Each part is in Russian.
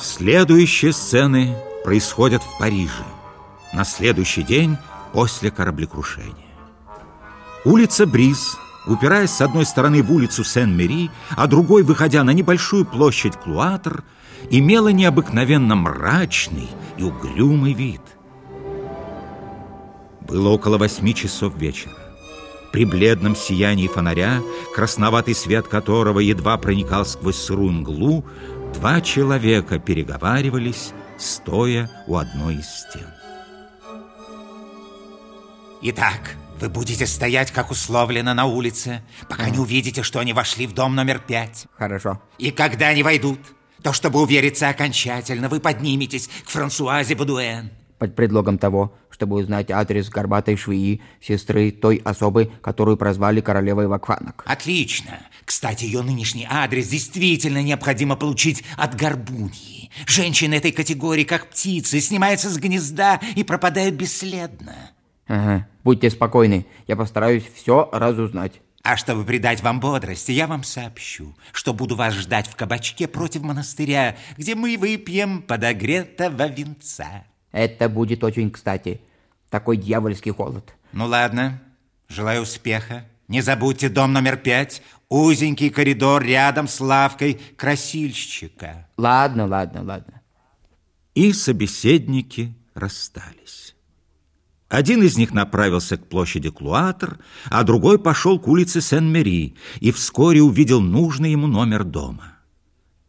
Следующие сцены происходят в Париже на следующий день после кораблекрушения. Улица Бриз, упираясь с одной стороны в улицу Сен-Мери, а другой, выходя на небольшую площадь Клуатр, имела необыкновенно мрачный и угрюмый вид. Было около восьми часов вечера. При бледном сиянии фонаря, красноватый свет которого едва проникал сквозь сырую мглу, два человека переговаривались, стоя у одной из стен. Итак, вы будете стоять, как условлено, на улице, пока не увидите, что они вошли в дом номер пять. Хорошо. И когда они войдут, то, чтобы увериться окончательно, вы подниметесь к Франсуазе Бадуэн. Под предлогом того, чтобы узнать адрес горбатой швеи, сестры той особы, которую прозвали королевой Вакфанок. Отлично. Кстати, ее нынешний адрес действительно необходимо получить от горбуньи. Женщины этой категории, как птицы, снимаются с гнезда и пропадают бесследно. Ага, будьте спокойны, я постараюсь все разузнать. А чтобы придать вам бодрости, я вам сообщу, что буду вас ждать в кабачке против монастыря, где мы выпьем подогретого винца. Это будет очень кстати. Такой дьявольский холод. Ну ладно, желаю успеха. Не забудьте дом номер пять, узенький коридор рядом с лавкой красильщика. Ладно, ладно, ладно. И собеседники расстались. Один из них направился к площади Клуатр, а другой пошел к улице Сен-Мери и вскоре увидел нужный ему номер дома.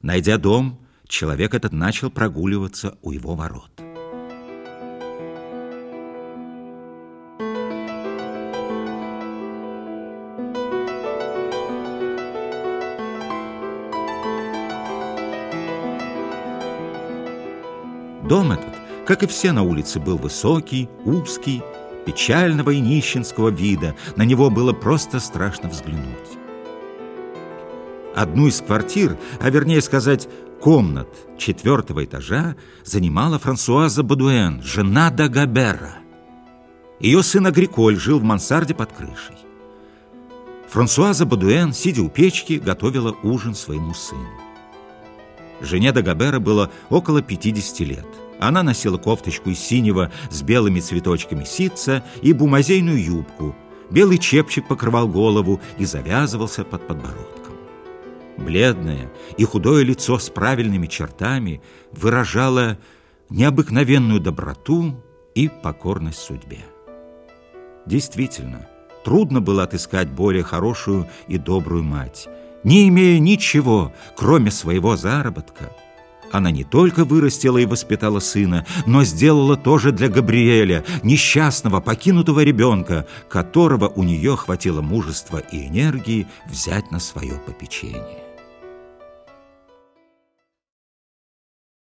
Найдя дом, человек этот начал прогуливаться у его ворот. Дом этот, как и все на улице, был высокий, узкий, печального и нищенского вида. На него было просто страшно взглянуть. Одну из квартир, а вернее сказать, комнат четвертого этажа занимала Франсуаза Бадуэн, жена Дагабера. Ее сын Агриколь жил в мансарде под крышей. Франсуаза Бадуэн, сидя у печки, готовила ужин своему сыну. Жене Дагабера было около 50 лет. Она носила кофточку из синего с белыми цветочками ситца и бумазейную юбку. Белый чепчик покрывал голову и завязывался под подбородком. Бледное и худое лицо с правильными чертами выражало необыкновенную доброту и покорность судьбе. Действительно, трудно было отыскать более хорошую и добрую мать, не имея ничего, кроме своего заработка, она не только вырастила и воспитала сына, но сделала тоже для Габриэля, несчастного, покинутого ребенка, которого у нее хватило мужества и энергии взять на свое попечение.